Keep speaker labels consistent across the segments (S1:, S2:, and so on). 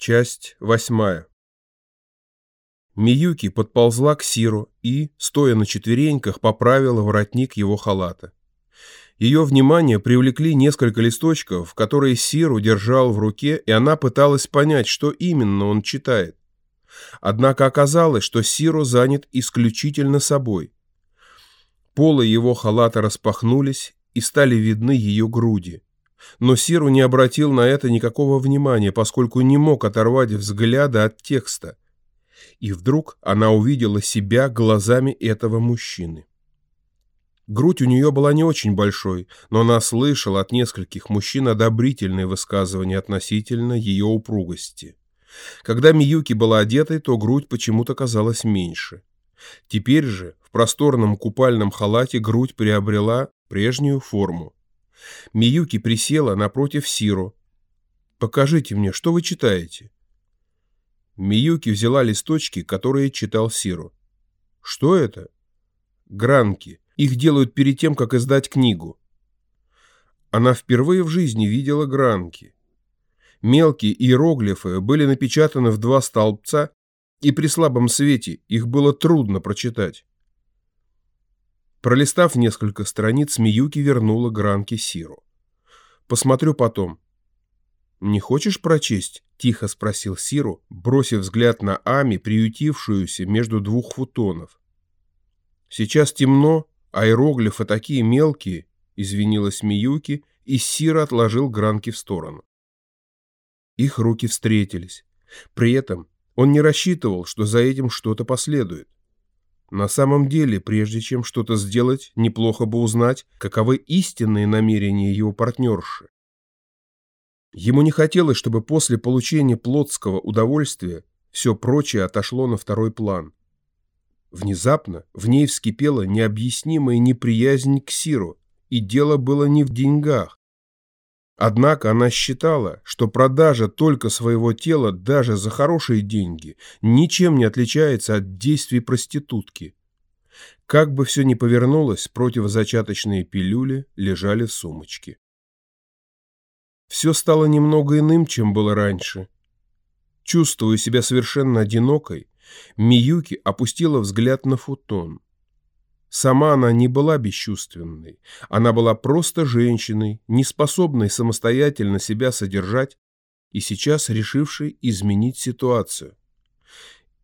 S1: Часть восьмая. Миюки подползла к Сиру и, стоя на четвереньках, поправила воротник его халата. Ее внимание привлекли несколько листочков, которые Сиру держал в руке, и она пыталась понять, что именно он читает. Однако оказалось, что Сиру занят исключительно собой. Полы его халата распахнулись, и стали видны ее груди. Но Сиру не обратил на это никакого внимания, поскольку не мог оторвать взгляда от текста. И вдруг она увидела себя глазами этого мужчины. Грудь у нее была не очень большой, но она слышала от нескольких мужчин одобрительные высказывания относительно ее упругости. Когда Миюки была одетой, то грудь почему-то казалась меньше. Теперь же в просторном купальном халате грудь приобрела прежнюю форму. Миюки присела напротив Сиру. «Покажите мне, что вы читаете?» Миюки взяла листочки, которые читал Сиру. «Что это?» «Гранки. Их делают перед тем, как издать книгу». Она впервые в жизни видела гранки. Мелкие иероглифы были напечатаны в два столбца, и при слабом свете их было трудно прочитать. Пролистав несколько страниц, Миюки вернула Гранки Сиру. «Посмотрю потом». «Не хочешь прочесть?» – тихо спросил Сиру, бросив взгляд на Ами, приютившуюся между двух футонов. «Сейчас темно, а иероглифы такие мелкие», – извинилась Миюки, и Сира отложил Гранки в сторону. Их руки встретились. При этом он не рассчитывал, что за этим что-то последует. На самом деле, прежде чем что-то сделать, неплохо бы узнать, каковы истинные намерения его партнерши. Ему не хотелось, чтобы после получения плотского удовольствия все прочее отошло на второй план. Внезапно в ней вскипела необъяснимая неприязнь к Сиру, и дело было не в деньгах. Однако она считала, что продажа только своего тела даже за хорошие деньги ничем не отличается от действий проститутки. Как бы все ни повернулось, противозачаточные пилюли лежали в сумочке. Все стало немного иным, чем было раньше. Чувствуя себя совершенно одинокой, Миюки опустила взгляд на футон. Сама она не была бесчувственной. Она была просто женщиной, не способной самостоятельно себя содержать и сейчас решившей изменить ситуацию.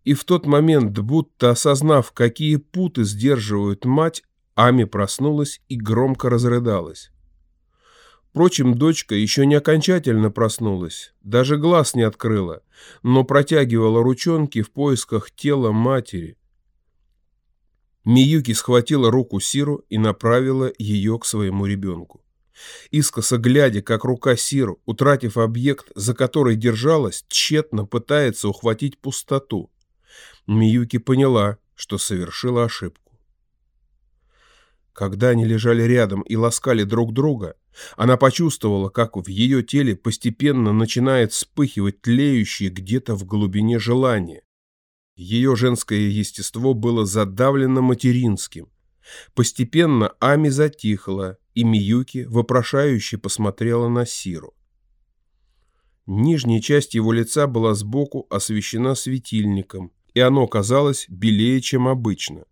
S1: И в тот момент, будто осознав, какие путы сдерживают мать, Ами проснулась и громко разрыдалась. Впрочем, дочка еще не окончательно проснулась, даже глаз не открыла, но протягивала ручонки в поисках тела матери – Миюки схватила руку Сиру и направила ее к своему ребенку. Искоса глядя, как рука Сиру, утратив объект, за который держалась, тщетно пытается ухватить пустоту. Миюки поняла, что совершила ошибку. Когда они лежали рядом и ласкали друг друга, она почувствовала, как в ее теле постепенно начинает вспыхивать тлеющее где-то в глубине желание. Ее женское естество было задавлено материнским. Постепенно Ами затихла, и Миюки вопрошающе посмотрела на Сиру. Нижняя часть его лица была сбоку освещена светильником, и оно казалось белее, чем обычно.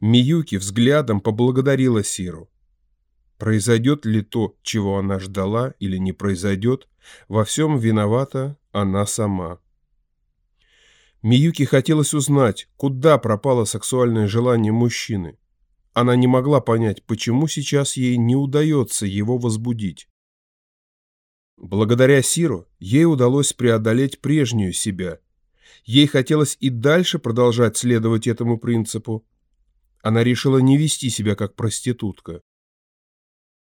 S1: Миюки взглядом поблагодарила Сиру. Произойдет ли то, чего она ждала, или не произойдет, во всем виновата она сама. Миюки хотелось узнать, куда пропало сексуальное желание мужчины. Она не могла понять, почему сейчас ей не удается его возбудить. Благодаря Сиру ей удалось преодолеть прежнюю себя. Ей хотелось и дальше продолжать следовать этому принципу. Она решила не вести себя как проститутка.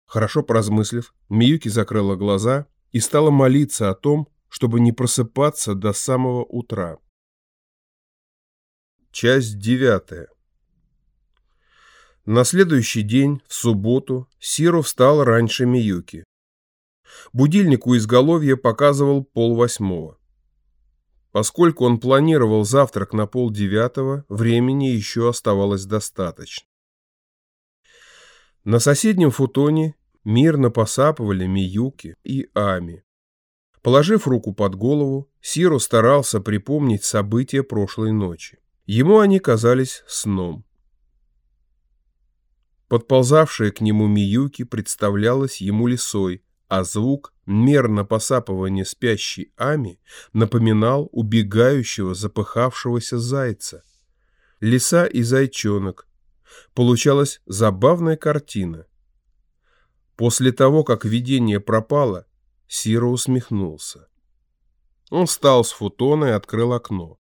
S1: Хорошо поразмыслив, Миюки закрыла глаза и стала молиться о том, чтобы не просыпаться до самого утра. Часть девятая. На следующий день, в субботу, Сиру встал раньше Миюки. Будильник у изголовья показывал полвосьмого. Поскольку он планировал завтрак на полдевятого, времени еще оставалось достаточно. На соседнем футоне мирно посапывали Миюки и Ами. Положив руку под голову, Сиру старался припомнить события прошлой ночи. Ему они казались сном. Подползавшая к нему Миюки представлялась ему лисой, а звук мерно посапывания спящей Ами напоминал убегающего запыхавшегося зайца. Лиса и зайчонок. Получалась забавная картина. После того, как видение пропало, Сиро усмехнулся. Он встал с футона и открыл окно.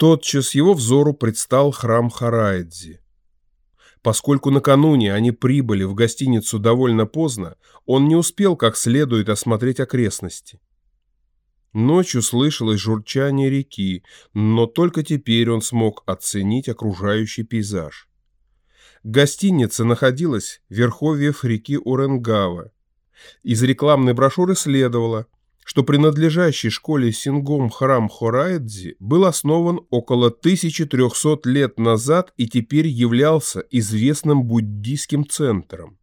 S1: Тотчас его взору предстал храм Хараэдзи. Поскольку накануне они прибыли в гостиницу довольно поздно, он не успел как следует осмотреть окрестности. Ночью слышалось журчание реки, но только теперь он смог оценить окружающий пейзаж. Гостиница находилась в верховьях реки Уренгава. Из рекламной брошюры следовало, что принадлежащий школе Сингом храм Хораэдзи был основан около 1300 лет назад и теперь являлся известным буддийским центром.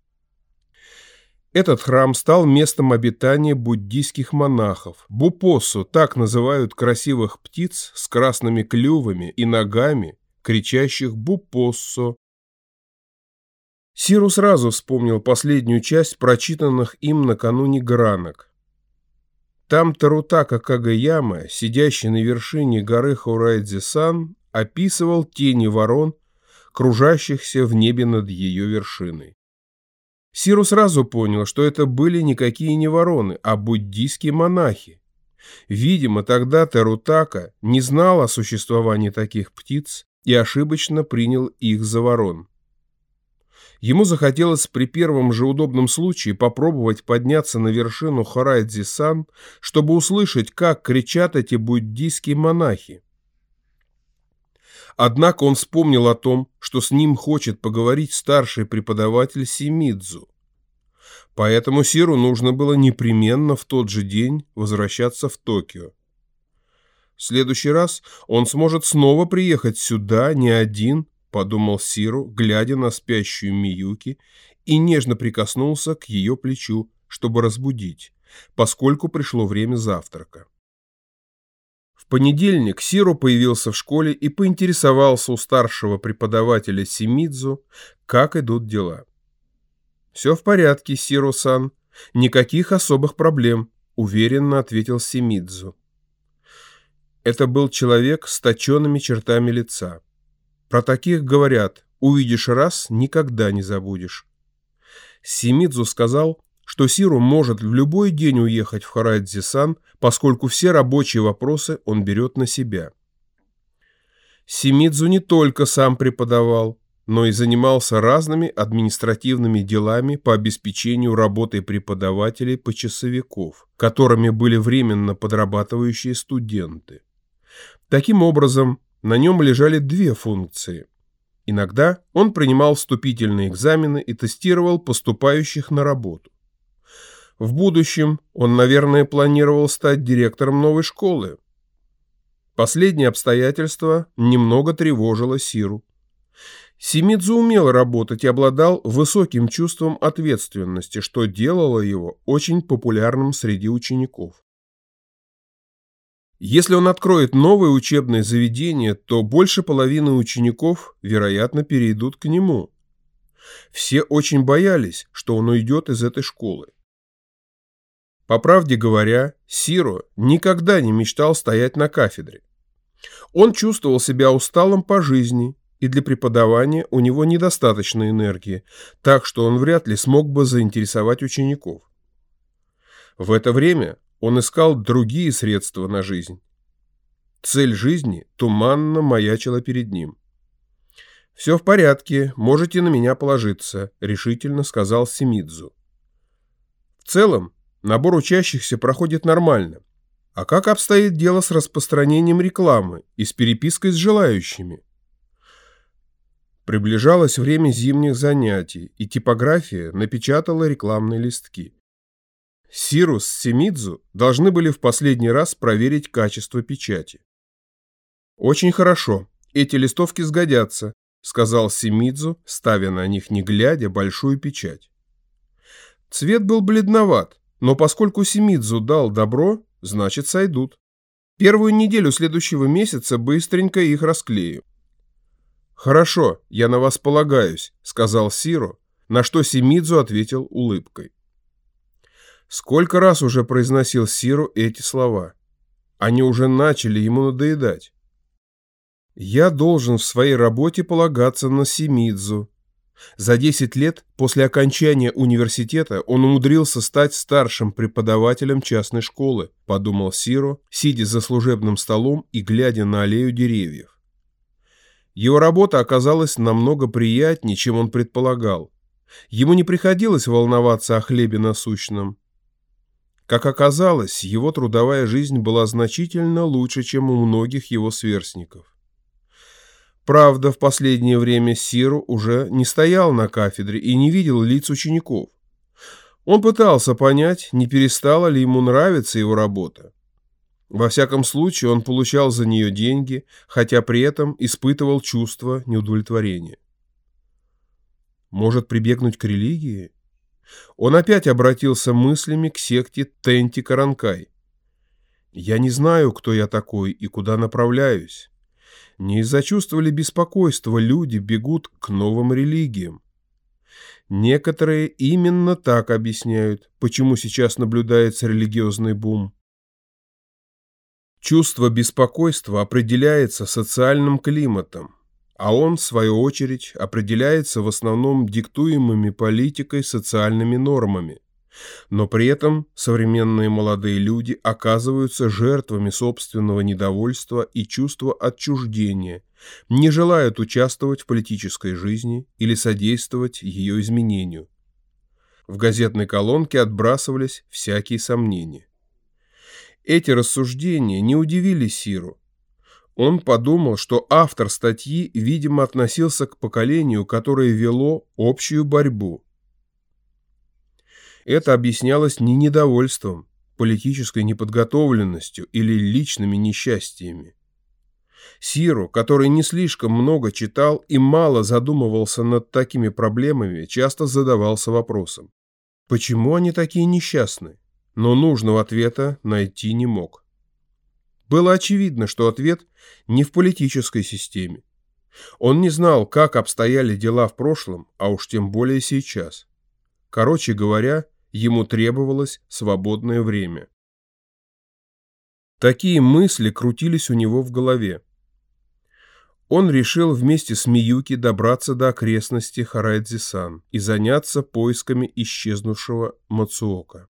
S1: Этот храм стал местом обитания буддийских монахов. Бупосу так называют красивых птиц с красными клювами и ногами, кричащих «бупоссо», Сиру сразу вспомнил последнюю часть прочитанных им накануне гранок. Там Тарутака Кагаяма, сидящий на вершине горы Хурайдзи-сан, описывал тени ворон, кружащихся в небе над ее вершиной. Сиру сразу понял, что это были никакие не вороны, а буддийские монахи. Видимо, тогда Тарутака не знал о существовании таких птиц и ошибочно принял их за ворон. Ему захотелось при первом же удобном случае попробовать подняться на вершину Хорайдзи-сан, чтобы услышать, как кричат эти буддийские монахи. Однако он вспомнил о том, что с ним хочет поговорить старший преподаватель Симидзу. Поэтому Сиру нужно было непременно в тот же день возвращаться в Токио. В следующий раз он сможет снова приехать сюда не один, — подумал Сиру, глядя на спящую Миюки, и нежно прикоснулся к ее плечу, чтобы разбудить, поскольку пришло время завтрака. В понедельник Сиру появился в школе и поинтересовался у старшего преподавателя Симидзу, как идут дела. «Все в порядке, Сиру-сан. Никаких особых проблем», — уверенно ответил Симидзу. Это был человек с точенными чертами лица. Про таких говорят, увидишь раз, никогда не забудешь. Симидзу сказал, что Сиру может в любой день уехать в Харадзи-сан, поскольку все рабочие вопросы он берет на себя. Симидзу не только сам преподавал, но и занимался разными административными делами по обеспечению работы преподавателей-почасовиков, которыми были временно подрабатывающие студенты. Таким образом, на нем лежали две функции. Иногда он принимал вступительные экзамены и тестировал поступающих на работу. В будущем он, наверное, планировал стать директором новой школы. Последнее обстоятельство немного тревожило Сиру. Симидзу умел работать и обладал высоким чувством ответственности, что делало его очень популярным среди учеников. Если он откроет новое учебное заведение, то больше половины учеников, вероятно, перейдут к нему. Все очень боялись, что он уйдет из этой школы. По правде говоря, Сиро никогда не мечтал стоять на кафедре. Он чувствовал себя усталым по жизни, и для преподавания у него недостаточно энергии, так что он вряд ли смог бы заинтересовать учеников. В это время он искал другие средства на жизнь. Цель жизни туманно маячила перед ним. «Все в порядке, можете на меня положиться», — решительно сказал Семидзу. В целом, набор учащихся проходит нормально. А как обстоит дело с распространением рекламы и с перепиской с желающими? Приближалось время зимних занятий, и типография напечатала рекламные листки. Сирус с Семидзу должны были в последний раз проверить качество печати. «Очень хорошо, эти листовки сгодятся», — сказал Семидзу, ставя на них не глядя большую печать. Цвет был бледноват, Но поскольку Симидзу дал добро, значит сойдут. Первую неделю следующего месяца быстренько их расклею. «Хорошо, я на вас полагаюсь», — сказал Сиро, на что Симидзу ответил улыбкой. Сколько раз уже произносил Сиру эти слова? Они уже начали ему надоедать. «Я должен в своей работе полагаться на Симидзу». За 10 лет после окончания университета он умудрился стать старшим преподавателем частной школы, подумал Сиро, сидя за служебным столом и глядя на аллею деревьев. Его работа оказалась намного приятнее, чем он предполагал. Ему не приходилось волноваться о хлебе насущном. Как оказалось, его трудовая жизнь была значительно лучше, чем у многих его сверстников. Правда, в последнее время Сиру уже не стоял на кафедре и не видел лиц учеников. Он пытался понять, не перестала ли ему нравиться его работа. Во всяком случае, он получал за нее деньги, хотя при этом испытывал чувство неудовлетворения. Может прибегнуть к религии? Он опять обратился мыслями к секте Тенти Каранкай. «Я не знаю, кто я такой и куда направляюсь. Не из-за чувства ли беспокойства люди бегут к новым религиям? Некоторые именно так объясняют, почему сейчас наблюдается религиозный бум. Чувство беспокойства определяется социальным климатом, а он, в свою очередь, определяется в основном диктуемыми политикой социальными нормами. Но при этом современные молодые люди оказываются жертвами собственного недовольства и чувства отчуждения, не желают участвовать в политической жизни или содействовать ее изменению. В газетной колонке отбрасывались всякие сомнения. Эти рассуждения не удивили Сиру, он подумал, что автор статьи, видимо, относился к поколению, которое вело общую борьбу. Это объяснялось не недовольством, политической неподготовленностью или личными несчастьями. Сиру, который не слишком много читал и мало задумывался над такими проблемами, часто задавался вопросом, почему они такие несчастны, но нужного ответа найти не мог. Было очевидно, что ответ не в политической системе. Он не знал, как обстояли дела в прошлом, а уж тем более сейчас. Короче говоря, ему требовалось свободное время. Такие мысли крутились у него в голове. Он решил вместе с Миюки добраться до окрестностей Харайдзи-сан и заняться поисками исчезнувшего Мацуока.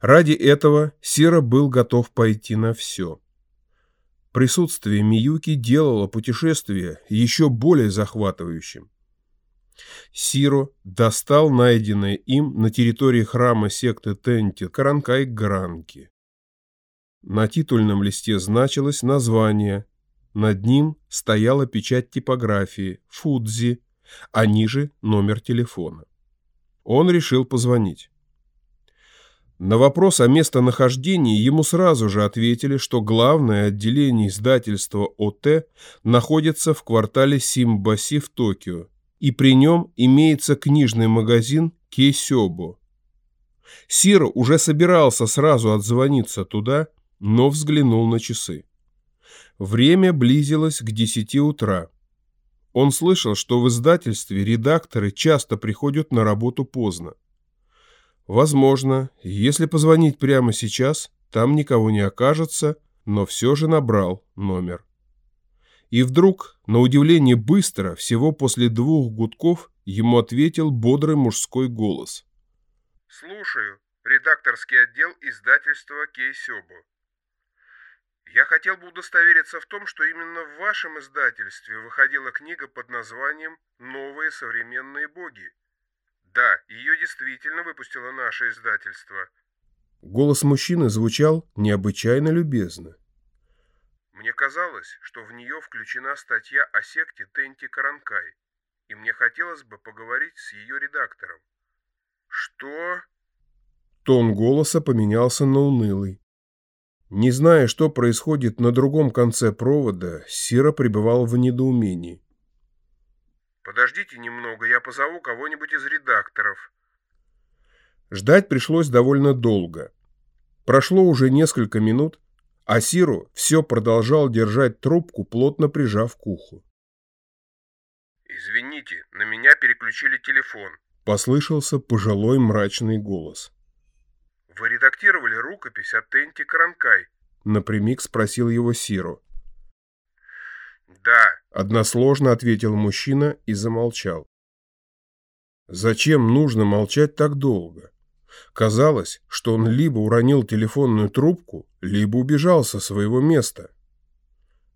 S1: Ради этого Сира был готов пойти на все. Присутствие Миюки делало путешествие еще более захватывающим. Сиро достал найденное им на территории храма секты Тенти Каранкай-Гранки. На титульном листе значилось название, над ним стояла печать типографии «Фудзи», а ниже номер телефона. Он решил позвонить. На вопрос о местонахождении ему сразу же ответили, что главное отделение издательства ОТ находится в квартале Симбаси в Токио, и при нем имеется книжный магазин Кейсёбо. Сиро уже собирался сразу отзвониться туда, но взглянул на часы. Время близилось к десяти утра. Он слышал, что в издательстве редакторы часто приходят на работу поздно. Возможно, если позвонить прямо сейчас, там никого не окажется, но все же набрал номер. И вдруг, на удивление быстро, всего после двух гудков, ему ответил бодрый мужской голос.
S2: «Слушаю. Редакторский отдел издательства Кейсёбу. Я хотел бы удостовериться в том, что именно в вашем издательстве выходила книга под названием «Новые современные боги». Да, ее действительно выпустило наше издательство.
S1: Голос мужчины звучал необычайно любезно.
S2: Мне казалось, что в нее включена статья о секте Тенти Каранкай, и мне хотелось бы поговорить с ее редактором. Что?
S1: Тон голоса поменялся на унылый. Не зная, что происходит на другом конце провода, Сира пребывал в недоумении.
S2: Подождите немного, я позову кого-нибудь из редакторов.
S1: Ждать пришлось довольно долго. Прошло уже несколько минут, а Сиру все продолжал держать трубку, плотно прижав к уху.
S2: «Извините, на меня переключили телефон», —
S1: послышался пожилой мрачный голос.
S2: «Вы редактировали рукопись о Тенте Каранкай?»
S1: — напрямик спросил его Сиру.
S2: «Да», —
S1: односложно ответил мужчина и замолчал. Зачем нужно молчать так долго? Казалось, что он либо уронил телефонную трубку, либо убежал со своего места.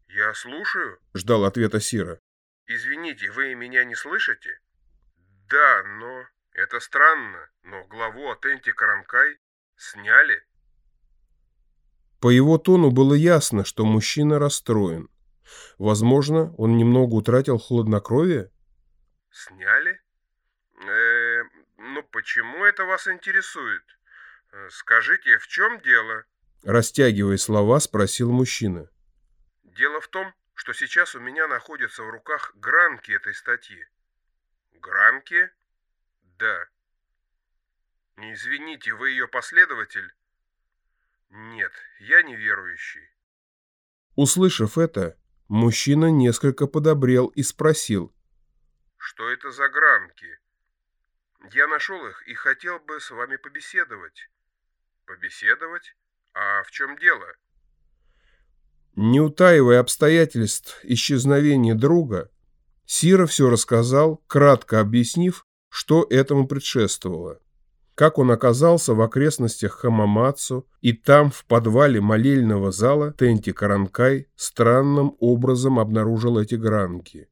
S2: «Я слушаю», —
S1: ждал ответа Сира.
S2: «Извините, вы меня не слышите?» «Да, но... Это странно, но главу о Тенте Каранкай сняли».
S1: По его тону было ясно, что мужчина расстроен. Возможно, он немного утратил хладнокровие?
S2: «Сняли? Э, ну почему это вас интересует? Э, скажите, в чем дело?»
S1: Растягивая слова, спросил мужчина.
S2: «Дело в том, что сейчас у меня находятся в руках гранки этой статьи». «Гранки?» «Да». «Извините, вы ее последователь?» «Нет, я неверующий».
S1: Услышав это, мужчина несколько подобрел и спросил.
S2: «Что это за гранки?» Я нашел их и хотел бы с вами побеседовать. Побеседовать? А в чем дело?
S1: Не утаивая обстоятельств исчезновения друга, Сира все рассказал, кратко объяснив, что этому предшествовало. Как он оказался в окрестностях Хамамацу и там, в подвале молельного зала, Тенти Каранкай странным образом обнаружил эти гранки.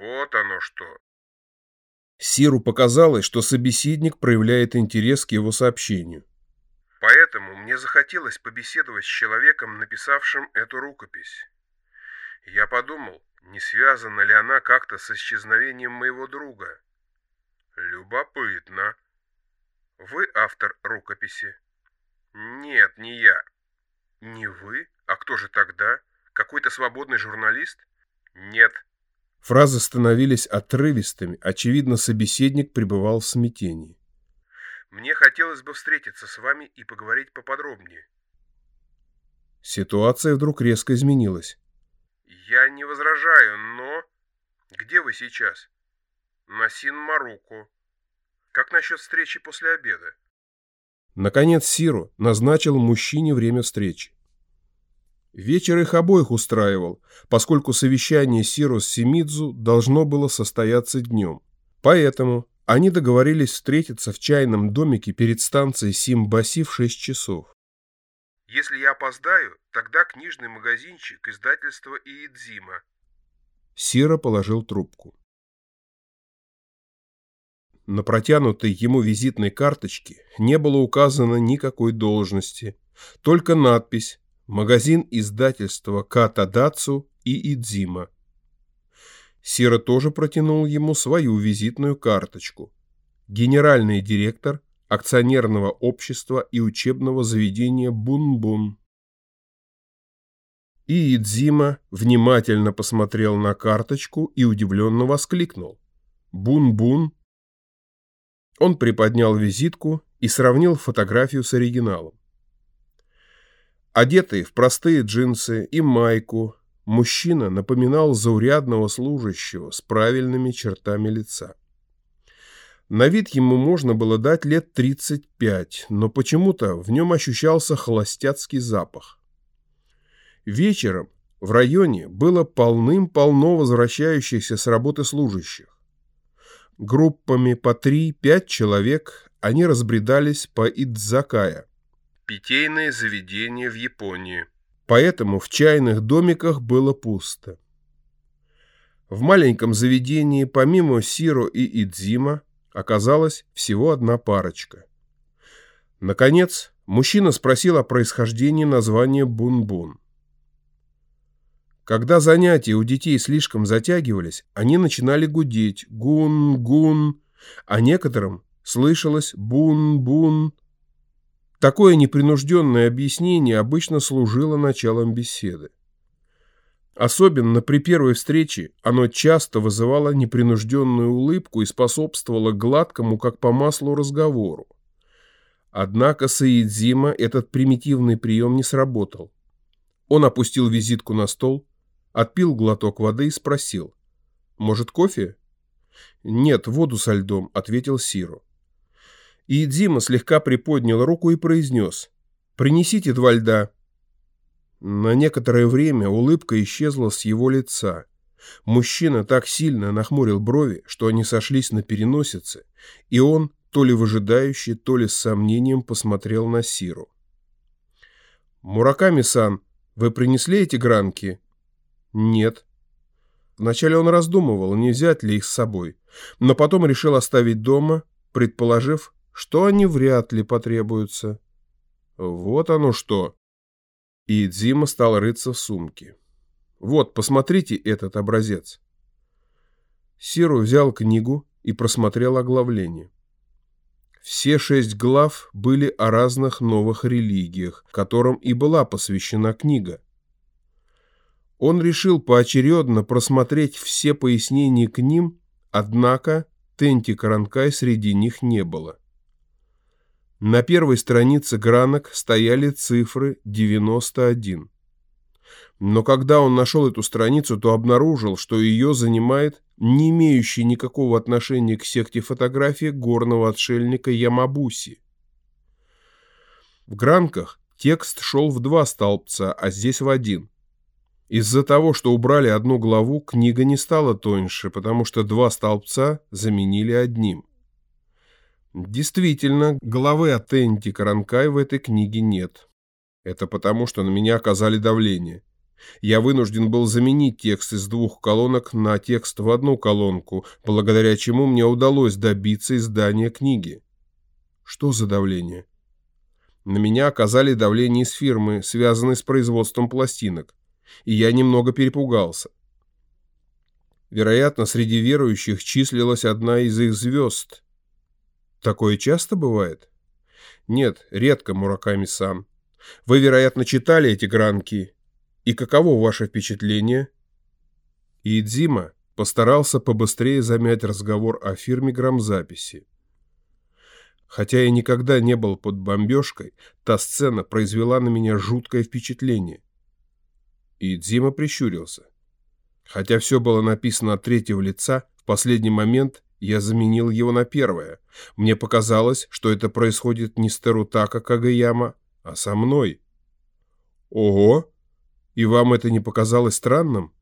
S2: «Вот оно что!»
S1: Сиру показалось, что собеседник проявляет интерес к его сообщению.
S2: Поэтому мне захотелось побеседовать с человеком, написавшим эту рукопись. Я подумал, не связана ли она как-то с исчезновением моего друга. Любопытно. Вы автор рукописи? Нет, не я. Не вы? А кто же тогда? Какой-то свободный журналист? Нет,
S1: Фразы становились отрывистыми, очевидно, собеседник пребывал в смятении.
S2: «Мне хотелось бы встретиться с вами и поговорить поподробнее».
S1: Ситуация вдруг резко изменилась.
S2: «Я не возражаю, но...» «Где вы сейчас?» «На Син-Маруку. Как насчет встречи после обеда?»
S1: Наконец Сиру назначил мужчине время встречи. Вечер их обоих устраивал, поскольку совещание Сиру с Семидзу должно было состояться днем. Поэтому они договорились встретиться в чайном домике перед станцией Симбаси в 6 часов.
S2: «Если я опоздаю, тогда книжный магазинчик издательства Иидзима».
S1: Сира положил трубку. На протянутой ему визитной карточке не было указано никакой должности, только надпись магазин издательства Ката Дацу и Идзима. Сира тоже протянул ему свою визитную карточку. Генеральный директор акционерного общества и учебного заведения Бун-Бун. И Идзима внимательно посмотрел на карточку и удивленно воскликнул. «Бун-Бун!» Он приподнял визитку и сравнил фотографию с оригиналом. Одетый в простые джинсы и майку, мужчина напоминал заурядного служащего с правильными чертами лица. На вид ему можно было дать лет 35, но почему-то в нем ощущался холостяцкий запах. Вечером в районе было полным-полно возвращающихся с работы служащих. Группами по 3-5 человек они разбредались по Идзакая,
S2: питейные заведения в Японии.
S1: Поэтому в чайных домиках было пусто. В маленьком заведении помимо Сиро и Идзима оказалась всего одна парочка. Наконец, мужчина спросил о происхождении названия Бун-Бун. Когда занятия у детей слишком затягивались, они начинали гудеть «гун-гун», а некоторым слышалось «бун-бун», Такое непринужденное объяснение обычно служило началом беседы. Особенно при первой встрече оно часто вызывало непринужденную улыбку и способствовало гладкому, как по маслу, разговору. Однако Саидзима этот примитивный прием не сработал. Он опустил визитку на стол, отпил глоток воды и спросил. «Может, кофе?» «Нет, воду со льдом», — ответил Сиру. И Дима слегка приподнял руку и произнес. «Принесите два льда». На некоторое время улыбка исчезла с его лица. Мужчина так сильно нахмурил брови, что они сошлись на переносице, и он, то ли выжидающе, то ли с сомнением посмотрел на Сиру. «Мураками-сан, вы принесли эти гранки?» «Нет». Вначале он раздумывал, не взять ли их с собой, но потом решил оставить дома, предположив, что они вряд ли потребуются. Вот оно что. И Дзима стал рыться в сумке. Вот, посмотрите этот образец. Сиру взял книгу и просмотрел оглавление. Все шесть глав были о разных новых религиях, которым и была посвящена книга. Он решил поочередно просмотреть все пояснения к ним, однако Тенти Каранкай среди них не было. На первой странице гранок стояли цифры 91. Но когда он нашел эту страницу, то обнаружил, что ее занимает не имеющий никакого отношения к секте фотографии горного отшельника Ямабуси. В гранках текст шел в два столбца, а здесь в один. Из-за того, что убрали одну главу, книга не стала тоньше, потому что два столбца заменили одним. Действительно, головы от Энти Каранкай в этой книге нет. Это потому, что на меня оказали давление. Я вынужден был заменить текст из двух колонок на текст в одну колонку, благодаря чему мне удалось добиться издания книги. Что за давление? На меня оказали давление из фирмы, связанной с производством пластинок, и я немного перепугался. Вероятно, среди верующих числилась одна из их звезд. Такое часто бывает? Нет, редко, Мураками-сан. Вы, вероятно, читали эти гранки и каково ваше впечатление?» Идзима постарался побыстрее замять разговор о фирме грамзаписи. Хотя я никогда не был под бомбежкой, та сцена произвела на меня жуткое впечатление. Идзима прищурился. Хотя все было написано от третьего лица, в последний момент я заменил его на первое. Мне показалось, что это происходит не с Терутака Кагаяма, а со мной. «Ого!» И вам это не показалось странным?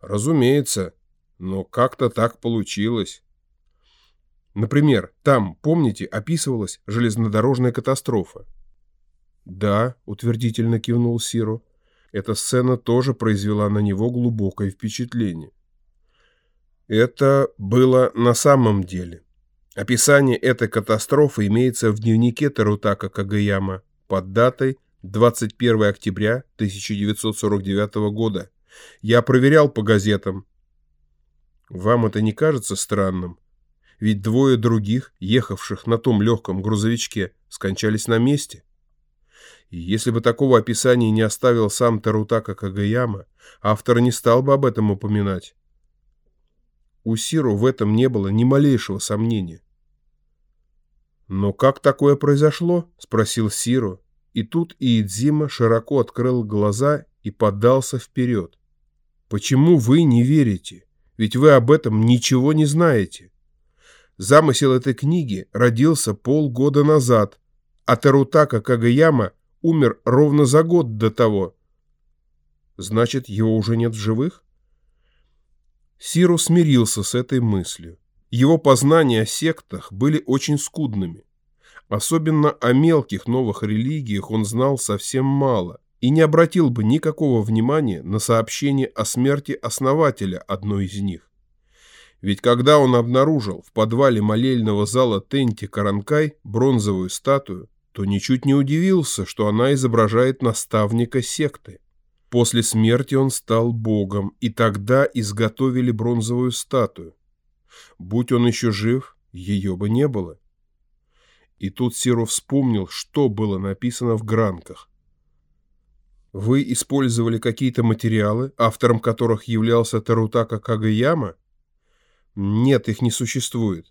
S1: Разумеется, но как-то так получилось. Например, там, помните, описывалась железнодорожная катастрофа? Да, утвердительно кивнул Сиру. Эта сцена тоже произвела на него глубокое впечатление. Это было на самом деле. Описание этой катастрофы имеется в дневнике Тарутака Кагаяма под датой 21 октября 1949 года. Я проверял по газетам. Вам это не кажется странным? Ведь двое других, ехавших на том легком грузовичке, скончались на месте. И если бы такого описания не оставил сам Тарутака Кагаяма, автор не стал бы об этом упоминать. У Сиру в этом не было ни малейшего сомнения. «Но как такое произошло?» — спросил Сиру, и тут Иидзима широко открыл глаза и подался вперед. «Почему вы не верите? Ведь вы об этом ничего не знаете. Замысел этой книги родился полгода назад, а Тарутака Кагаяма умер ровно за год до того. Значит, его уже нет в живых?» Сиру смирился с этой мыслью. Его познания о сектах были очень скудными. Особенно о мелких новых религиях он знал совсем мало и не обратил бы никакого внимания на сообщение о смерти основателя одной из них. Ведь когда он обнаружил в подвале молельного зала Тенти Каранкай бронзовую статую, то ничуть не удивился, что она изображает наставника секты. После смерти он стал богом, и тогда изготовили бронзовую статую. Будь он еще жив, ее бы не было. И тут Сиро вспомнил, что было написано в гранках. Вы использовали какие-то материалы, автором которых являлся Тарутака Кагаяма? Нет, их не существует.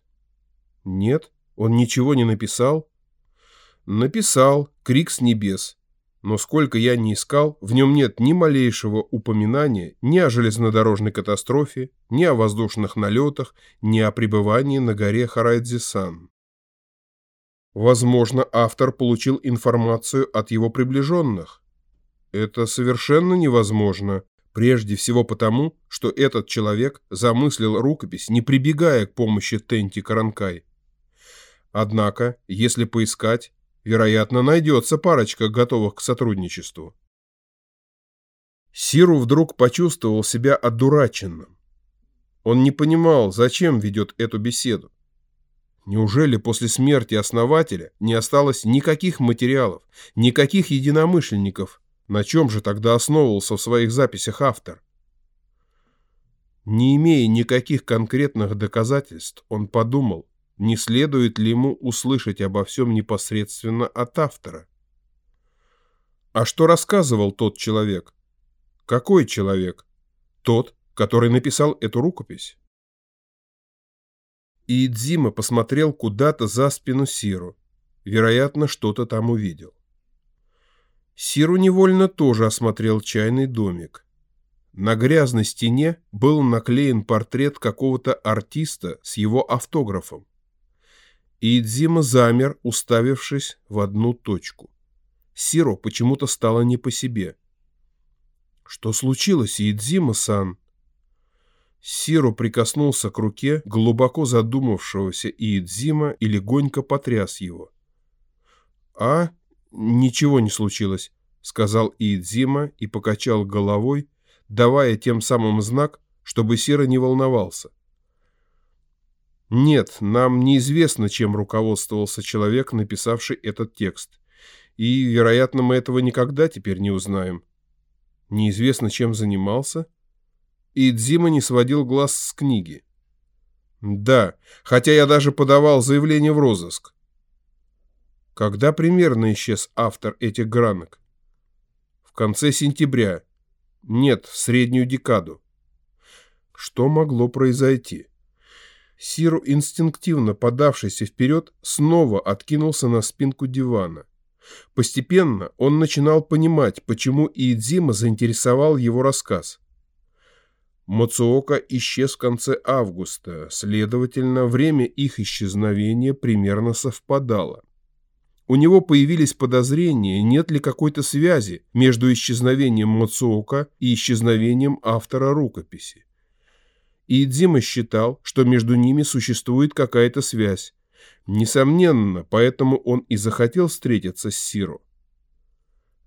S1: Нет? Он ничего не написал? Написал «Крик с небес». Но сколько я не искал, в нем нет ни малейшего упоминания ни о железнодорожной катастрофе, ни о воздушных налетах, ни о пребывании на горе Харайдзисан. Возможно, автор получил информацию от его приближенных. Это совершенно невозможно, прежде всего потому, что этот человек замыслил рукопись, не прибегая к помощи Тенти Каранкай. Однако, если поискать, вероятно, найдется парочка, готовых к сотрудничеству. Сиру вдруг почувствовал себя одураченным. Он не понимал, зачем ведет эту беседу. Неужели после смерти основателя не осталось никаких материалов, никаких единомышленников? На чем же тогда основывался в своих записях автор? Не имея никаких конкретных доказательств, он подумал, не следует ли ему услышать обо всем непосредственно от автора? А что рассказывал тот человек? Какой человек? Тот, который написал эту рукопись? И Идзима посмотрел куда-то за спину Сиру. Вероятно, что-то там увидел. Сиру невольно тоже осмотрел чайный домик. На грязной стене был наклеен портрет какого-то артиста с его автографом и Идзима замер, уставившись в одну точку. Сиро почему-то стало не по себе. «Что случилось, Идзима-сан?» Сиро прикоснулся к руке глубоко задумавшегося Иидзима и легонько потряс его. «А? Ничего не случилось», — сказал Иидзима и покачал головой, давая тем самым знак, чтобы Сиро не волновался. Нет, нам неизвестно, чем руководствовался человек, написавший этот текст. И, вероятно, мы этого никогда теперь не узнаем. Неизвестно, чем занимался? И Дзима не сводил глаз с книги. Да, хотя я даже подавал заявление в розыск. Когда примерно исчез автор этих гранок? В конце сентября. Нет, в среднюю декаду. Что могло произойти? Сиру, инстинктивно подавшийся вперед, снова откинулся на спинку дивана. Постепенно он начинал понимать, почему Иидзима заинтересовал его рассказ. Мацуока исчез в конце августа, следовательно, время их исчезновения примерно совпадало. У него появились подозрения, нет ли какой-то связи между исчезновением Мацуока и исчезновением автора рукописи и Дима считал, что между ними существует какая-то связь. Несомненно, поэтому он и захотел встретиться с Сиро.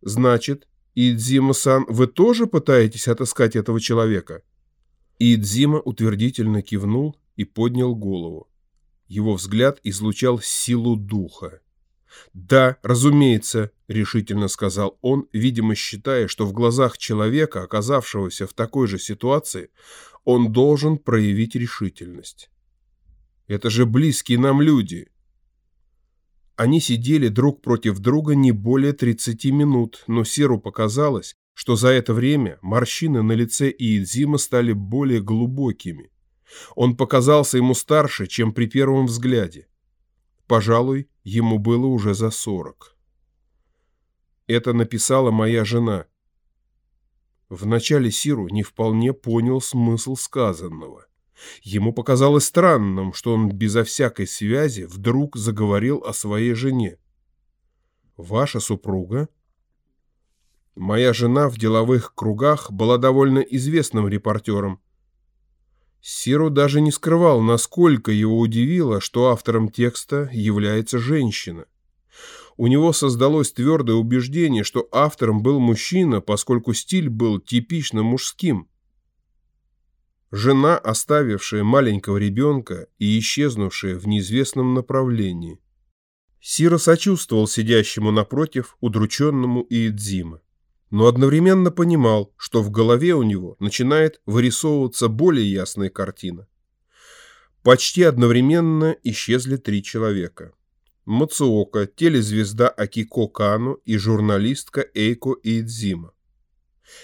S1: «Значит, Идзима-сан, вы тоже пытаетесь отыскать этого человека?» Идзима утвердительно кивнул и поднял голову. Его взгляд излучал силу духа. «Да, разумеется», — решительно сказал он, видимо считая, что в глазах человека, оказавшегося в такой же ситуации, он должен проявить решительность. Это же близкие нам люди. Они сидели друг против друга не более 30 минут, но Серу показалось, что за это время морщины на лице Иидзима стали более глубокими. Он показался ему старше, чем при первом взгляде. Пожалуй, ему было уже за сорок. Это написала моя жена. Вначале Сиру не вполне понял смысл сказанного. Ему показалось странным, что он безо всякой связи вдруг заговорил о своей жене. «Ваша супруга?» Моя жена в деловых кругах была довольно известным репортером. Сиру даже не скрывал, насколько его удивило, что автором текста является женщина у него создалось твердое убеждение, что автором был мужчина, поскольку стиль был типично мужским. Жена, оставившая маленького ребенка и исчезнувшая в неизвестном направлении. Сира сочувствовал сидящему напротив удрученному Иедзима, но одновременно понимал, что в голове у него начинает вырисовываться более ясная картина. Почти одновременно исчезли три человека. Мацуока, телезвезда Акико Кано и журналистка Эйко Иидзима.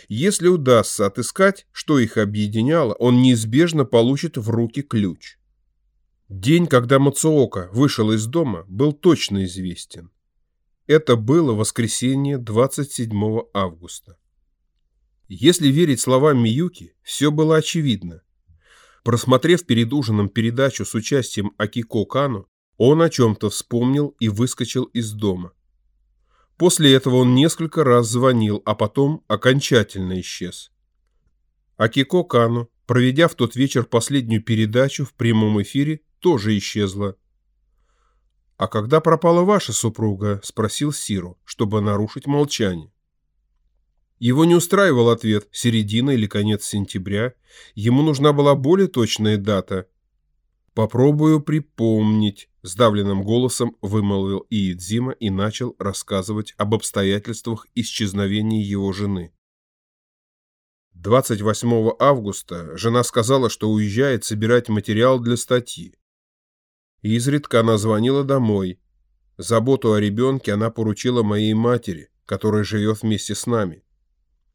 S1: Если удастся отыскать, что их объединяло, он неизбежно получит в руки ключ. День, когда Мацуока вышел из дома, был точно известен. Это было воскресенье 27 августа. Если верить словам Миюки, все было очевидно. Просмотрев перед ужином передачу с участием Акико Кану, он о чем-то вспомнил и выскочил из дома. После этого он несколько раз звонил, а потом окончательно исчез. Акико Кану, проведя в тот вечер последнюю передачу в прямом эфире, тоже исчезла. «А когда пропала ваша супруга?» – спросил Сиру, чтобы нарушить молчание. Его не устраивал ответ «середина» или «конец сентября». Ему нужна была более точная дата. «Попробую припомнить», – сдавленным голосом вымолвил Иидзима и начал рассказывать об обстоятельствах исчезновения его жены. 28 августа жена сказала, что уезжает собирать материал для статьи. Изредка она звонила домой. Заботу о ребенке она поручила моей матери, которая живет вместе с нами.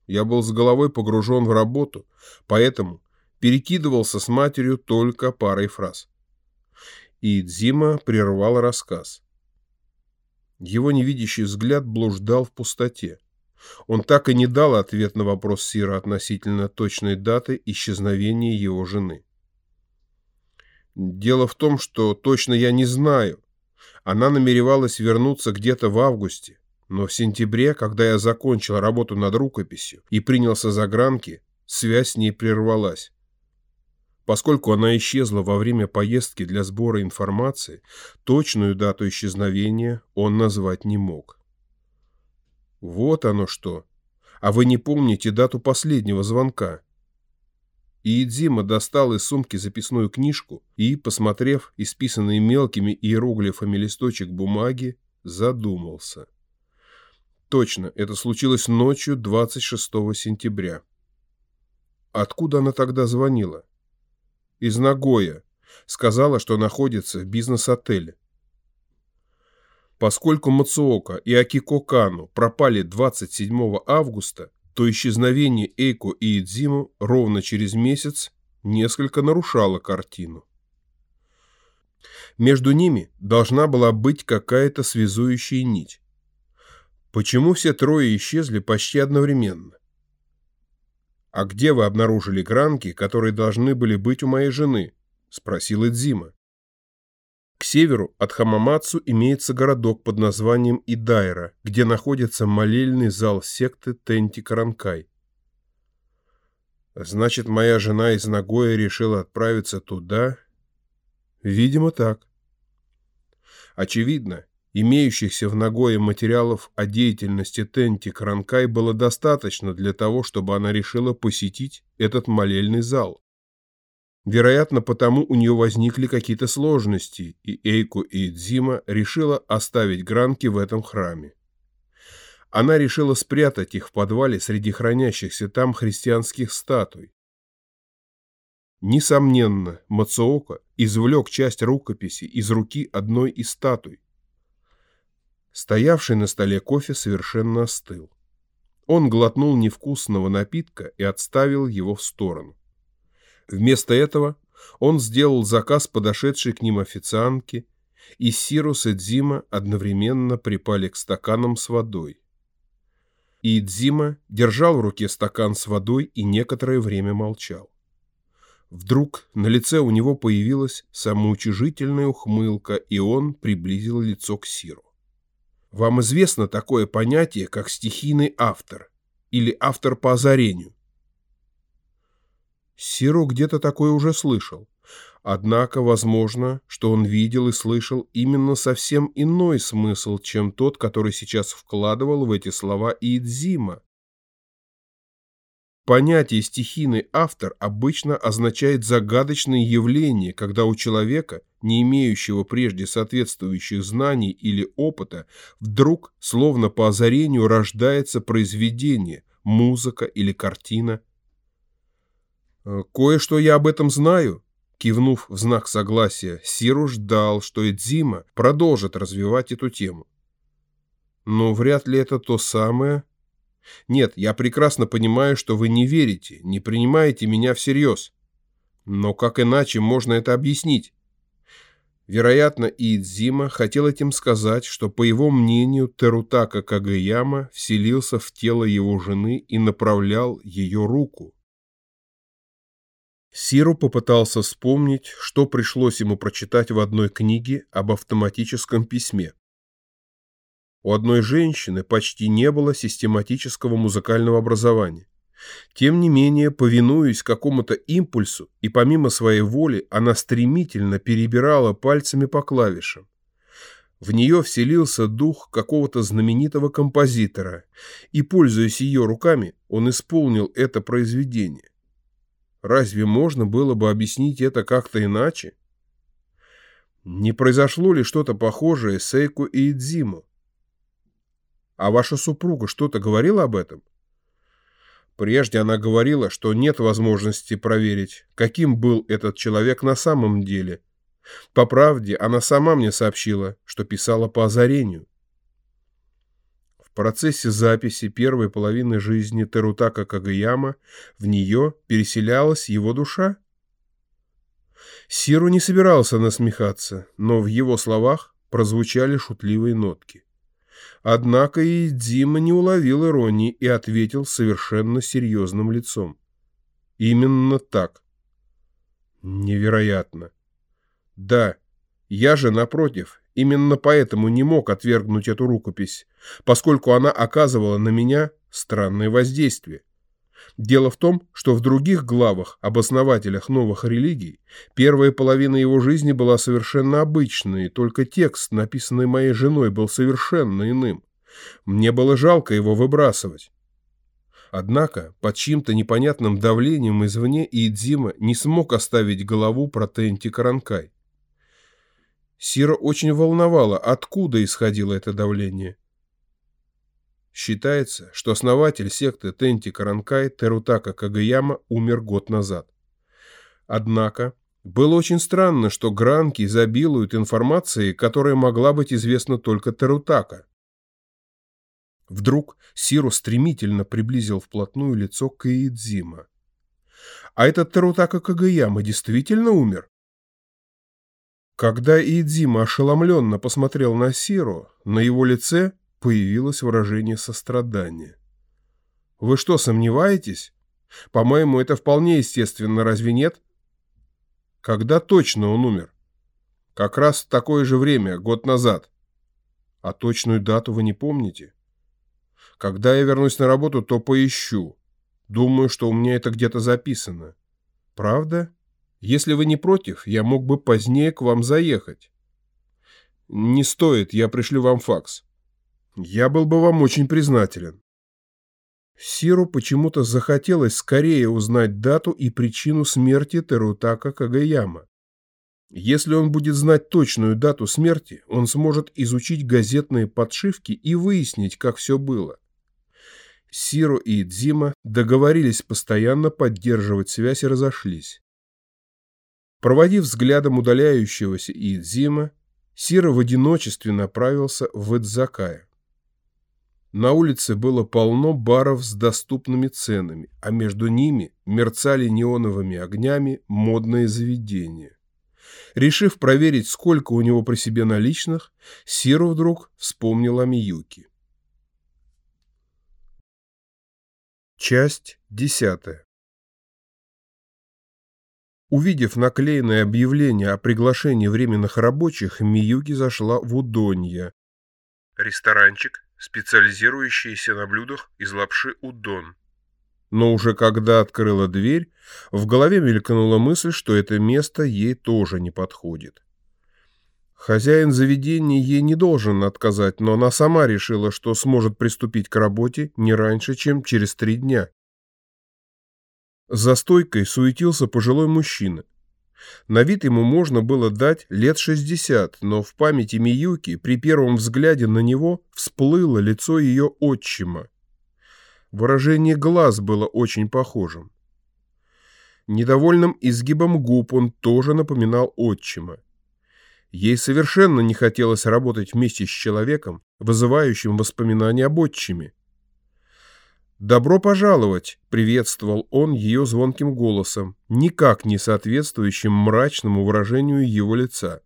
S1: Я был с головой погружен в работу, поэтому перекидывался с матерью только парой фраз. И Дзима прервал рассказ. Его невидящий взгляд блуждал в пустоте. Он так и не дал ответ на вопрос Сира относительно точной даты исчезновения его жены. Дело в том, что точно я не знаю. Она намеревалась вернуться где-то в августе, но в сентябре, когда я закончил работу над рукописью и принялся за гранки, связь с ней прервалась. Поскольку она исчезла во время поездки для сбора информации, точную дату исчезновения он назвать не мог. Вот оно что. А вы не помните дату последнего звонка? И Идзима достал из сумки записную книжку и, посмотрев исписанный мелкими иероглифами листочек бумаги, задумался. Точно, это случилось ночью 26 сентября. Откуда она тогда звонила? Из Нагоя. Сказала, что находится в бизнес-отеле. Поскольку Мацуока и Акико Кану пропали 27 августа, то исчезновение Эйко и Идзиму ровно через месяц несколько нарушало картину. Между ними должна была быть какая-то связующая нить. Почему все трое исчезли почти одновременно? «А где вы обнаружили гранки, которые должны были быть у моей жены?» – спросил Эдзима. К северу от Хамамацу имеется городок под названием Идайра, где находится молельный зал секты Тенти Каранкай. Значит, моя жена из Нагоя решила отправиться туда? Видимо, так. Очевидно, Имеющихся в Нагое материалов о деятельности Тенти Кранкай было достаточно для того, чтобы она решила посетить этот молельный зал. Вероятно, потому у нее возникли какие-то сложности, и Эйко и Дзима решила оставить гранки в этом храме. Она решила спрятать их в подвале среди хранящихся там христианских статуй. Несомненно, Мацуока извлек часть рукописи из руки одной из статуй, Стоявший на столе кофе совершенно остыл. Он глотнул невкусного напитка и отставил его в сторону. Вместо этого он сделал заказ подошедшей к ним официантке, и Сирус и Дзима одновременно припали к стаканам с водой. И Дзима держал в руке стакан с водой и некоторое время молчал. Вдруг на лице у него появилась самоучижительная ухмылка, и он приблизил лицо к Сиру. Вам известно такое понятие, как стихийный автор или автор по озарению? Сиро где-то такое уже слышал. Однако, возможно, что он видел и слышал именно совсем иной смысл, чем тот, который сейчас вкладывал в эти слова Иидзима. Понятие «стихийный автор» обычно означает загадочное явление, когда у человека, не имеющего прежде соответствующих знаний или опыта, вдруг, словно по озарению, рождается произведение, музыка или картина. «Э, «Кое-что я об этом знаю», — кивнув в знак согласия, Сиру ждал, что Эдзима продолжит развивать эту тему. Но вряд ли это то самое, нет, я прекрасно понимаю, что вы не верите, не принимаете меня всерьез. Но как иначе можно это объяснить? Вероятно, Иидзима хотел этим сказать, что, по его мнению, Терутака Кагаяма вселился в тело его жены и направлял ее руку. Сиру попытался вспомнить, что пришлось ему прочитать в одной книге об автоматическом письме. У одной женщины почти не было систематического музыкального образования. Тем не менее, повинуясь какому-то импульсу и помимо своей воли, она стремительно перебирала пальцами по клавишам. В нее вселился дух какого-то знаменитого композитора, и, пользуясь ее руками, он исполнил это произведение. Разве можно было бы объяснить это как-то иначе? Не произошло ли что-то похожее с Эйко и Идзимо? А ваша супруга что-то говорила об этом? Прежде она говорила, что нет возможности проверить, каким был этот человек на самом деле. По правде, она сама мне сообщила, что писала по озарению. В процессе записи первой половины жизни Терутака Кагаяма в нее переселялась его душа. Сиру не собирался насмехаться, но в его словах прозвучали шутливые нотки. Однако и Дима не уловил иронии и ответил совершенно серьезным лицом. Именно так. Невероятно. Да, я же, напротив, именно поэтому не мог отвергнуть эту рукопись, поскольку она оказывала на меня странное воздействие. Дело в том, что в других главах об основателях новых религий первая половина его жизни была совершенно обычной, только текст, написанный моей женой, был совершенно иным. Мне было жалко его выбрасывать. Однако, под чьим-то непонятным давлением извне Иидзима не смог оставить голову про Тенти Каранкай. Сира очень волновала, откуда исходило это давление. Считается, что основатель секты Тенти Каранкай Терутака Кагаяма умер год назад. Однако, было очень странно, что гранки изобилуют информацией, которая могла быть известна только Терутака. Вдруг Сиру стремительно приблизил вплотную лицо к Иидзима. А этот Терутака Кагаяма действительно умер? Когда Иидзима ошеломленно посмотрел на Сиру, на его лице появилось выражение сострадания. «Вы что, сомневаетесь? По-моему, это вполне естественно, разве нет?» «Когда точно он умер?» «Как раз в такое же время, год назад». «А точную дату вы не помните?» «Когда я вернусь на работу, то поищу. Думаю, что у меня это где-то записано». «Правда? Если вы не против, я мог бы позднее к вам заехать». «Не стоит, я пришлю вам факс». Я был бы вам очень признателен. Сиру почему-то захотелось скорее узнать дату и причину смерти Терутака Кагаяма. Если он будет знать точную дату смерти, он сможет изучить газетные подшивки и выяснить, как все было. Сиру и Дзима договорились постоянно поддерживать связь и разошлись. Проводив взглядом удаляющегося Идзима, Сира в одиночестве направился в Эдзакая. На улице было полно баров с доступными ценами, а между ними мерцали неоновыми огнями модные заведения. Решив проверить, сколько у него при себе наличных, Сиру вдруг вспомнил о Миюке. Часть десятая Увидев наклеенное объявление о приглашении временных рабочих, Миюки зашла в Удонья. Ресторанчик специализирующаяся на блюдах из лапши удон. Но уже когда открыла дверь, в голове мелькнула мысль, что это место ей тоже не подходит. Хозяин заведения ей не должен отказать, но она сама решила, что сможет приступить к работе не раньше, чем через три дня. За стойкой суетился пожилой мужчина. На вид ему можно было дать лет 60, но в памяти Миюки при первом взгляде на него всплыло лицо ее отчима. Выражение глаз было очень похожим. Недовольным изгибом губ он тоже напоминал отчима. Ей совершенно не хотелось работать вместе с человеком, вызывающим воспоминания об отчиме. «Добро пожаловать!» — приветствовал он ее звонким голосом, никак не соответствующим мрачному выражению его лица.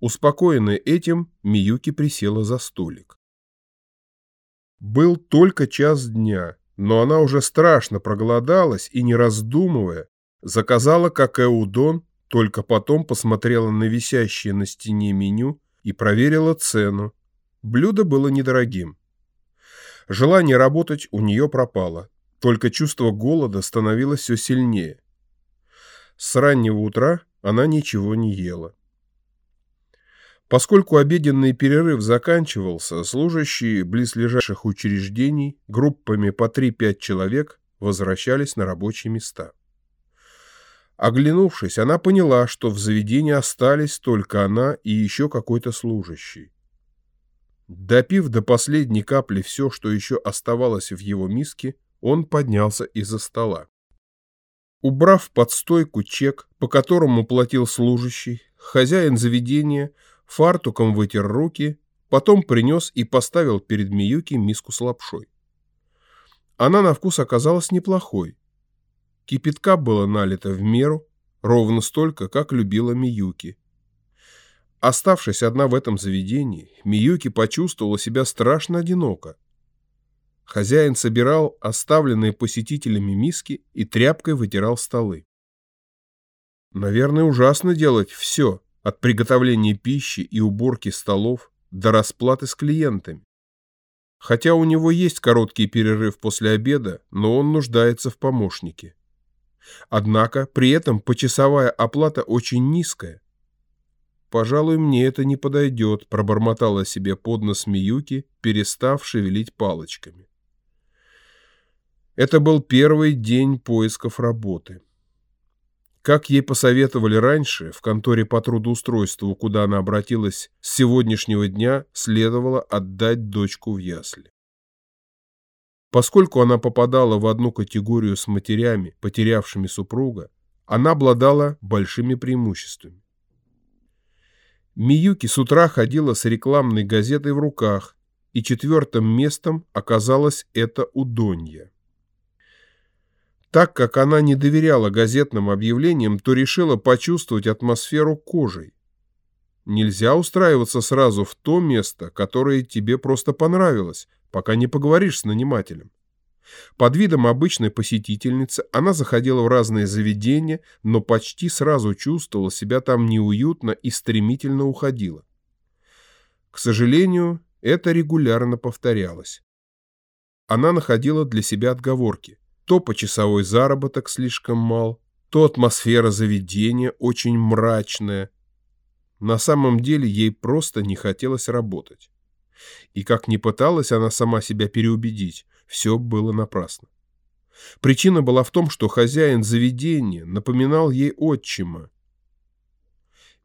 S1: Успокоенная этим, Миюки присела за столик. Был только час дня, но она уже страшно проголодалась и, не раздумывая, заказала какао-удон, только потом посмотрела на висящее на стене меню и проверила цену. Блюдо было недорогим. Желание работать у нее пропало, только чувство голода становилось все сильнее. С раннего утра она ничего не ела. Поскольку обеденный перерыв заканчивался, служащие близлежащих учреждений группами по 3-5 человек возвращались на рабочие места. Оглянувшись, она поняла, что в заведении остались только она и еще какой-то служащий. Допив до последней капли все, что еще оставалось в его миске, он поднялся из-за стола. Убрав под стойку чек, по которому платил служащий, хозяин заведения фартуком вытер руки, потом принес и поставил перед Миюки миску с лапшой. Она на вкус оказалась неплохой. Кипятка было налито в меру, ровно столько, как любила Миюки. Оставшись одна в этом заведении, Миюки почувствовала себя страшно одиноко. Хозяин собирал оставленные посетителями миски и тряпкой вытирал столы. Наверное, ужасно делать все, от приготовления пищи и уборки столов до расплаты с клиентами. Хотя у него есть короткий перерыв после обеда, но он нуждается в помощнике. Однако при этом почасовая оплата очень низкая. «Пожалуй, мне это не подойдет», — пробормотала себе под нос Миюки, перестав шевелить палочками. Это был первый день поисков работы. Как ей посоветовали раньше, в конторе по трудоустройству, куда она обратилась с сегодняшнего дня, следовало отдать дочку в ясли. Поскольку она попадала в одну категорию с матерями, потерявшими супруга, она обладала большими преимуществами. Миюки с утра ходила с рекламной газетой в руках, и четвертым местом оказалось это Удонья. Так как она не доверяла газетным объявлениям, то решила почувствовать атмосферу кожей. Нельзя устраиваться сразу в то место, которое тебе просто понравилось, пока не поговоришь с нанимателем. Под видом обычной посетительницы она заходила в разные заведения, но почти сразу чувствовала себя там неуютно и стремительно уходила. К сожалению, это регулярно повторялось. Она находила для себя отговорки. То почасовой заработок слишком мал, то атмосфера заведения очень мрачная. На самом деле ей просто не хотелось работать. И как ни пыталась она сама себя переубедить, все было напрасно. Причина была в том, что хозяин заведения напоминал ей отчима.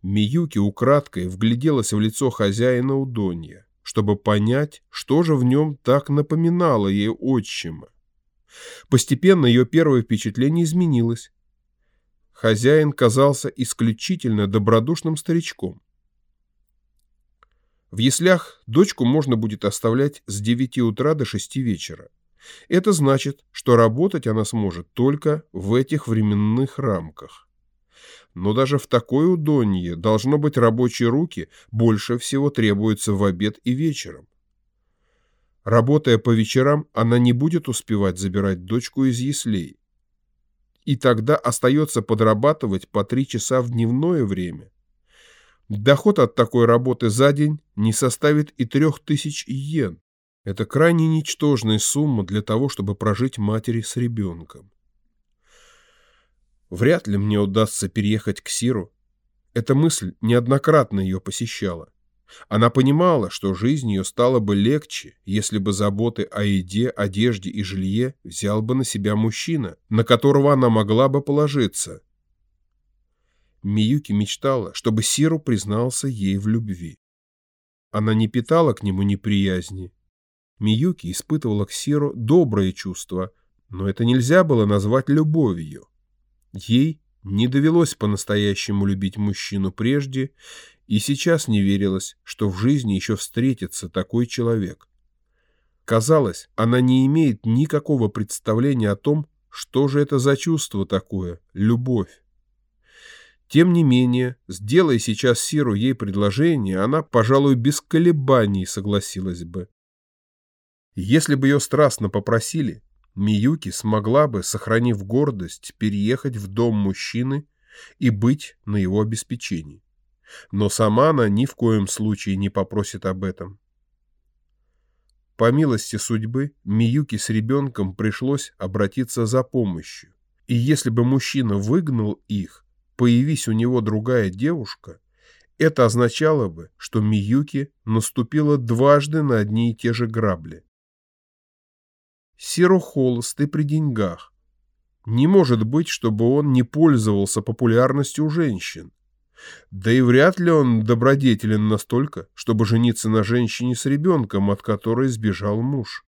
S1: Миюки украдкой вгляделась в лицо хозяина Удонья, чтобы понять, что же в нем так напоминало ей отчима. Постепенно ее первое впечатление изменилось. Хозяин казался исключительно добродушным старичком. В яслях дочку можно будет оставлять с 9 утра до 6 вечера. Это значит, что работать она сможет только в этих временных рамках. Но даже в такой удонье должно быть рабочие руки больше всего требуется в обед и вечером. Работая по вечерам, она не будет успевать забирать дочку из яслей. И тогда остается подрабатывать по три часа в дневное время. Доход от такой работы за день не составит и трех тысяч йен. Это крайне ничтожная сумма для того, чтобы прожить матери с ребенком. Вряд ли мне удастся переехать к Сиру. Эта мысль неоднократно ее посещала. Она понимала, что жизнь ее стала бы легче, если бы заботы о еде, одежде и жилье взял бы на себя мужчина, на которого она могла бы положиться. Миюки мечтала, чтобы Сиру признался ей в любви. Она не питала к нему неприязни. Миюки испытывала к Сиру добрые чувства, но это нельзя было назвать любовью. Ей не довелось по-настоящему любить мужчину прежде, и сейчас не верилось, что в жизни еще встретится такой человек. Казалось, она не имеет никакого представления о том, что же это за чувство такое – любовь. Тем не менее, сделай сейчас Сиру ей предложение, она, пожалуй, без колебаний согласилась бы. Если бы ее страстно попросили, Миюки смогла бы, сохранив гордость, переехать в дом мужчины и быть на его обеспечении. Но сама она ни в коем случае не попросит об этом. По милости судьбы, Миюки с ребенком пришлось обратиться за помощью. И если бы мужчина выгнал их, появись у него другая девушка, это означало бы, что Миюки наступила дважды на одни и те же грабли. Сиро холост и при деньгах. Не может быть, чтобы он не пользовался популярностью у женщин. Да и вряд ли он добродетелен настолько, чтобы жениться на женщине с ребенком, от которой сбежал муж.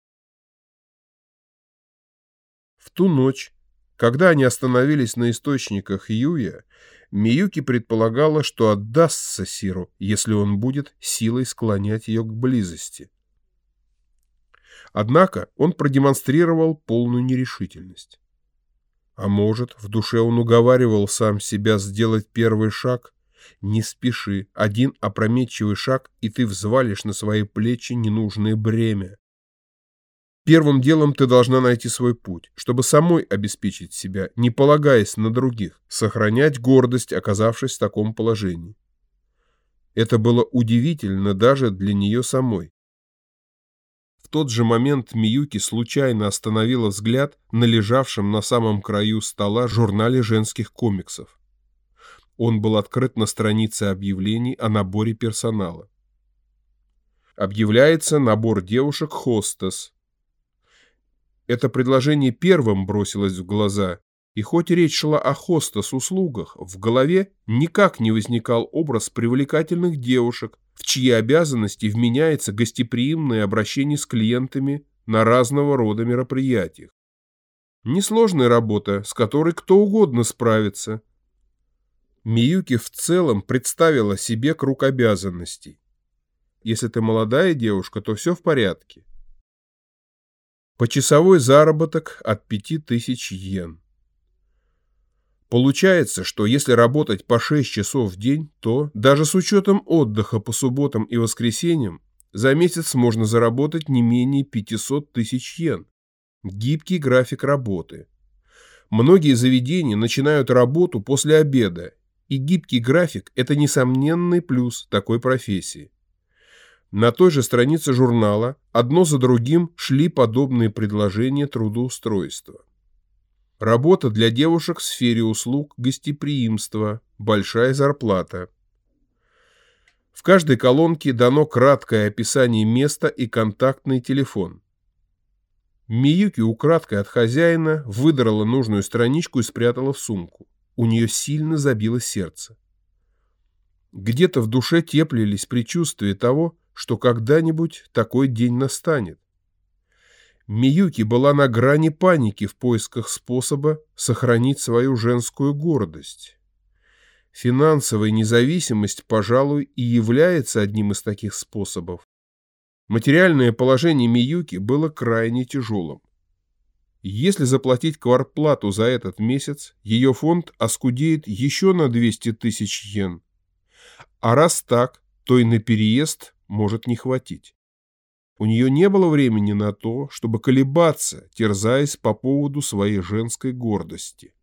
S1: В ту ночь когда они остановились на источниках Юя, Миюки предполагала, что отдастся Сиру, если он будет силой склонять ее к близости. Однако он продемонстрировал полную нерешительность. А может, в душе он уговаривал сам себя сделать первый шаг? Не спеши, один опрометчивый шаг, и ты взвалишь на свои плечи ненужное бремя. Первым делом ты должна найти свой путь, чтобы самой обеспечить себя, не полагаясь на других, сохранять гордость, оказавшись в таком положении. Это было удивительно даже для нее самой. В тот же момент Миюки случайно остановила взгляд на лежавшем на самом краю стола журнале женских комиксов. Он был открыт на странице объявлений о наборе персонала. Объявляется набор девушек-хостес, это предложение первым бросилось в глаза, и хоть речь шла о хостес-услугах, в голове никак не возникал образ привлекательных девушек, в чьи обязанности вменяется гостеприимное обращение с клиентами на разного рода мероприятиях. Несложная работа, с которой кто угодно справится. Миюки в целом представила себе круг обязанностей. Если ты молодая девушка, то все в порядке. Почасовой заработок от 5000 йен. Получается, что если работать по 6 часов в день, то, даже с учетом отдыха по субботам и воскресеньям, за месяц можно заработать не менее 500 тысяч йен. Гибкий график работы. Многие заведения начинают работу после обеда, и гибкий график – это несомненный плюс такой профессии. На той же странице журнала одно за другим шли подобные предложения трудоустройства. Работа для девушек в сфере услуг гостеприимства, большая зарплата. В каждой колонке дано краткое описание места и контактный телефон. Миюки украдкой от хозяина выдрала нужную страничку и спрятала в сумку. У нее сильно забилось сердце. Где-то в душе теплились предчувствия того, что когда-нибудь такой день настанет. Миюки была на грани паники в поисках способа сохранить свою женскую гордость. Финансовая независимость, пожалуй, и является одним из таких способов. Материальное положение Миюки было крайне тяжелым. Если заплатить квартплату за этот месяц, ее фонд оскудеет еще на 200 тысяч йен. А раз так, то и на переезд может не хватить. У нее не было времени на то, чтобы колебаться, терзаясь по поводу своей женской гордости.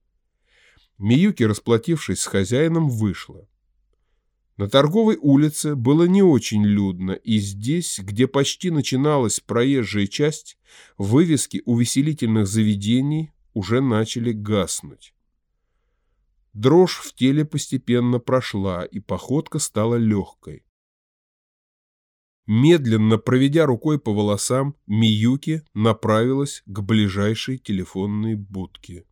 S1: Миюки, расплатившись с хозяином, вышла. На торговой улице было не очень людно, и здесь, где почти начиналась проезжая часть, вывески увеселительных заведений уже начали гаснуть. Дрожь в теле постепенно прошла, и походка стала легкой. Медленно проведя рукой по волосам, Миюки направилась к ближайшей телефонной будке.